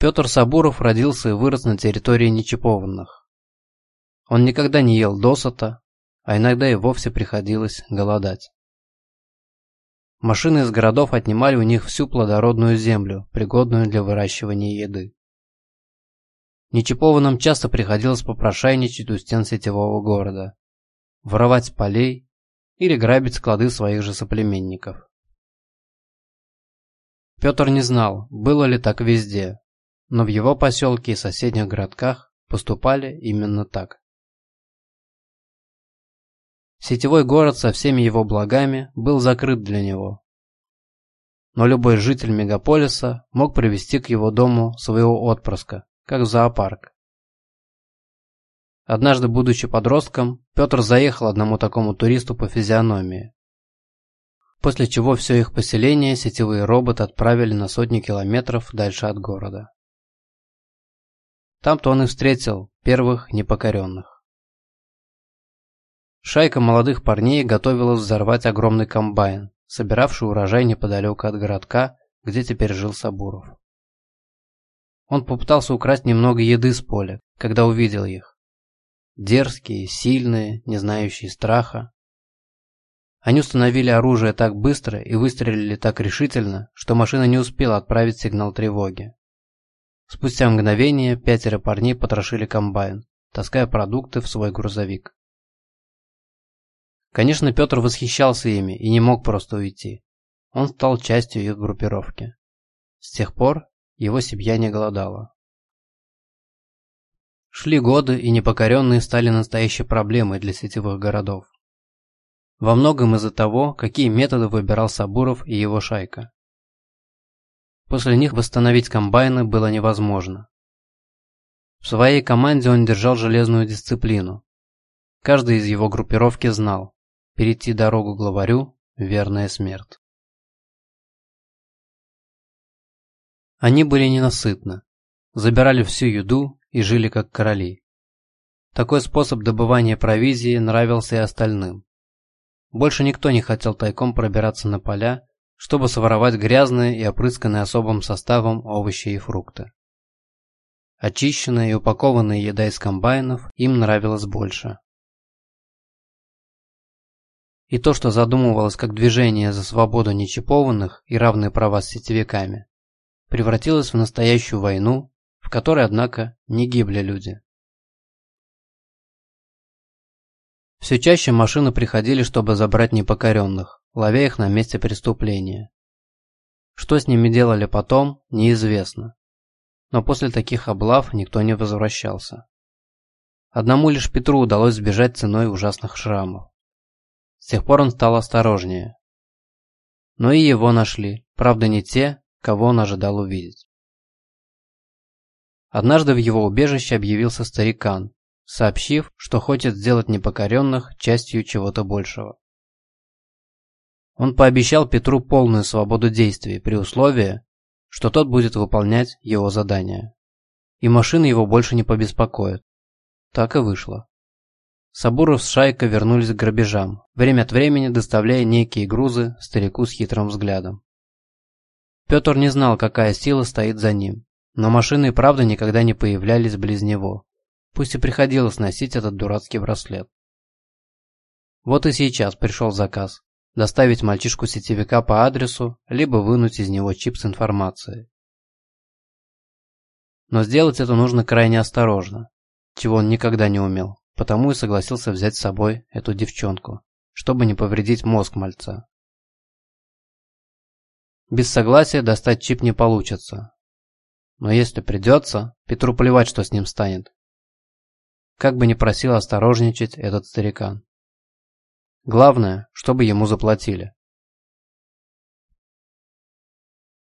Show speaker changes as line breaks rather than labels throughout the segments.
Петр Сабуров родился и вырос на территории нечипованных. Он никогда не ел досыта, а иногда и вовсе приходилось голодать. Машины из городов отнимали у них всю плодородную землю, пригодную для выращивания еды. Нечипованным часто приходилось попрошайничать у стен сетевого города, воровать с полей или грабить склады своих же соплеменников. Петр не знал, было ли так везде, но в его поселке и соседних городках поступали именно так. Сетевой город со всеми его благами был закрыт для него. Но любой житель мегаполиса мог привести к его дому своего отпрыска, как в зоопарк. Однажды, будучи подростком, Петр заехал одному такому туристу по физиономии. После чего все их поселение сетевые роботы отправили на сотни километров дальше от города. Там-то он и встретил первых непокоренных. Шайка молодых парней готовилась взорвать огромный комбайн, собиравший урожай неподалеку от городка, где теперь жил Сабуров. Он попытался украсть немного еды с поля, когда увидел их. Дерзкие, сильные, не знающие страха. Они установили оружие так быстро и выстрелили так решительно, что машина не успела отправить сигнал тревоги. Спустя мгновение пятеро парней потрошили комбайн, таская продукты в свой грузовик. Конечно, Петр восхищался ими и не мог просто уйти. Он стал частью их группировки. С тех пор его семья не голодала. Шли годы, и непокоренные стали настоящей проблемой для сетевых городов. Во многом из-за того, какие методы выбирал Сабуров и его шайка. После них восстановить комбайны было невозможно. В своей команде он держал железную дисциплину. Каждый из его группировки знал, перейти дорогу главарю – верная смерть. Они были ненасытны, забирали всю еду и жили как короли. Такой способ добывания провизии нравился и остальным. Больше никто не хотел тайком пробираться на поля чтобы своровать грязные и опрысканные особым составом овощи и фрукты. Очищенная и упакованная еда из комбайнов им нравилась больше. И то, что задумывалось как движение за свободу нечипованных и равные права с сетевиками, превратилось в настоящую войну, в которой, однако, не гибли люди. Все чаще машины приходили, чтобы забрать непокоренных, ловя их на месте преступления. Что с ними делали потом, неизвестно. Но после таких облав никто не возвращался. Одному лишь Петру удалось сбежать ценой ужасных шрамов. С тех пор он стал осторожнее. Но и его нашли, правда не те, кого он ожидал увидеть. Однажды в его убежище объявился старикан, сообщив, что хочет сделать непокоренных частью чего-то большего. Он пообещал Петру полную свободу действий при условии, что тот будет выполнять его задания. И машины его больше не побеспокоят. Так и вышло. Сабуров с Шайкой вернулись к грабежам, время от времени доставляя некие грузы старику с хитрым взглядом. Петр не знал, какая сила стоит за ним, но машины и правда никогда не появлялись близ него, пусть и приходилось носить этот дурацкий браслет. Вот и сейчас пришел заказ, доставить мальчишку сетевика по адресу, либо вынуть из него чип с информацией. Но сделать это нужно крайне осторожно, чего он никогда не умел, потому и согласился взять с собой эту девчонку, чтобы не повредить мозг мальца. Без согласия достать чип не получится. Но если придется, Петру плевать, что с ним станет. Как бы ни просил осторожничать этот старикан. Главное, чтобы ему заплатили.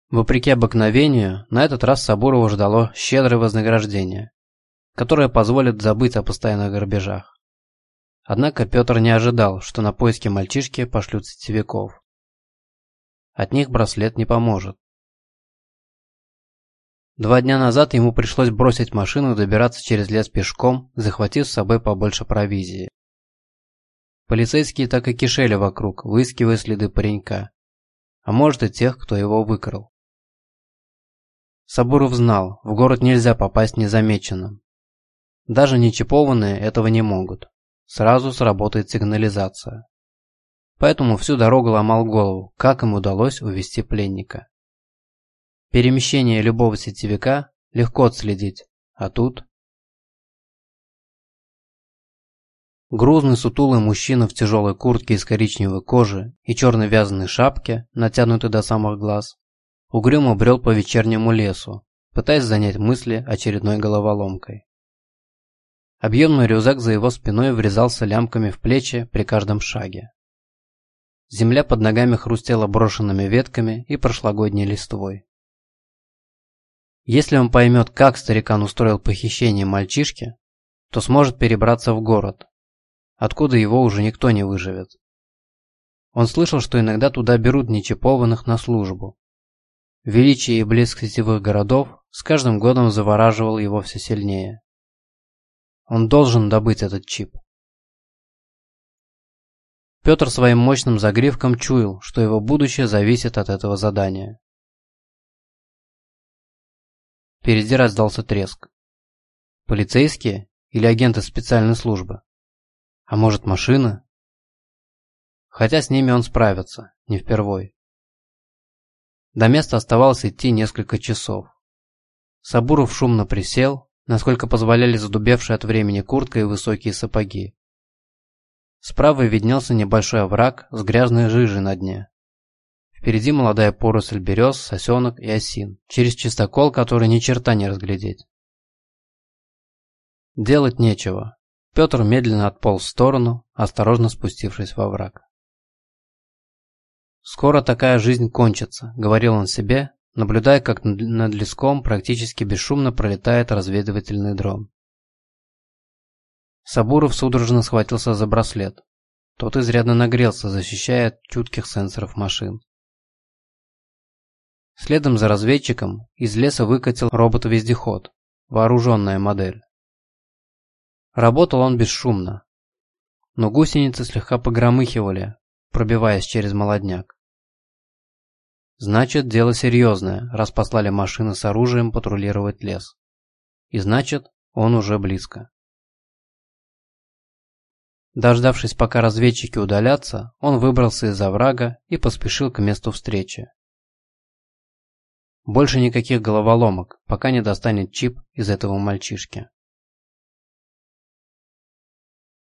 Вопреки обыкновению, на этот раз Сабурова ждало щедрое вознаграждение, которое позволит забыть о постоянных грабежах. Однако Петр не ожидал, что на поиски мальчишки пошлют сетевиков. От них браслет не поможет. Два дня назад ему пришлось бросить машину и добираться через лес пешком, захватив с собой побольше провизии. Полицейские так и кишели вокруг, выискивая следы паренька. А может и тех, кто его выкрал. Сабуров знал, в город нельзя попасть незамеченным. Даже нечипованные этого не могут. Сразу сработает сигнализация. Поэтому всю дорогу ломал голову, как им удалось увести пленника. Перемещение любого сетевика легко отследить, а тут... Грузный сутулый мужчина в тяжелой куртке из коричневой кожи и черной вязаной шапке, натянутой до самых глаз, угрюмо брел по вечернему лесу, пытаясь занять мысли очередной головоломкой. Объемный рюкзак за его спиной врезался лямками в плечи при каждом шаге. Земля под ногами хрустела брошенными ветками и прошлогодней листвой. Если он поймет, как старикан устроил похищение мальчишки, то сможет перебраться в город, откуда его уже никто не выживет. Он слышал, что иногда туда берут нечипованных на службу. Величие и блеск сетевых городов с каждым годом завораживал его все сильнее. Он должен добыть этот чип. Петр своим мощным загривком чуял, что его будущее зависит от этого задания. Впереди раздался треск. Полицейские или агенты специальной службы? А может машина? Хотя с ними он справится, не впервой. До места оставалось идти несколько часов. Сабуров шумно присел, насколько позволяли задубевшие от времени куртка и высокие сапоги. Справа виднелся небольшой овраг с грязной жижей на дне. Впереди молодая поросль берез, сосенок и осин, через чистокол, который ни черта не разглядеть. Делать нечего. Петр медленно отполз в сторону, осторожно спустившись во враг. «Скоро такая жизнь кончится», — говорил он себе, наблюдая, как над леском практически бесшумно пролетает разведывательный дрон. Сабуров судорожно схватился за браслет. Тот изрядно нагрелся, защищая от чутких сенсоров машин. Следом за разведчиком из леса выкатил робот-вездеход, вооруженная модель. Работал он бесшумно, но гусеницы слегка погромыхивали, пробиваясь через молодняк. Значит, дело серьезное, раз послали машины с оружием патрулировать лес. И значит, он уже близко. Дождавшись, пока разведчики удалятся, он выбрался из оврага и поспешил к месту встречи. Больше никаких головоломок, пока не достанет чип из этого мальчишки.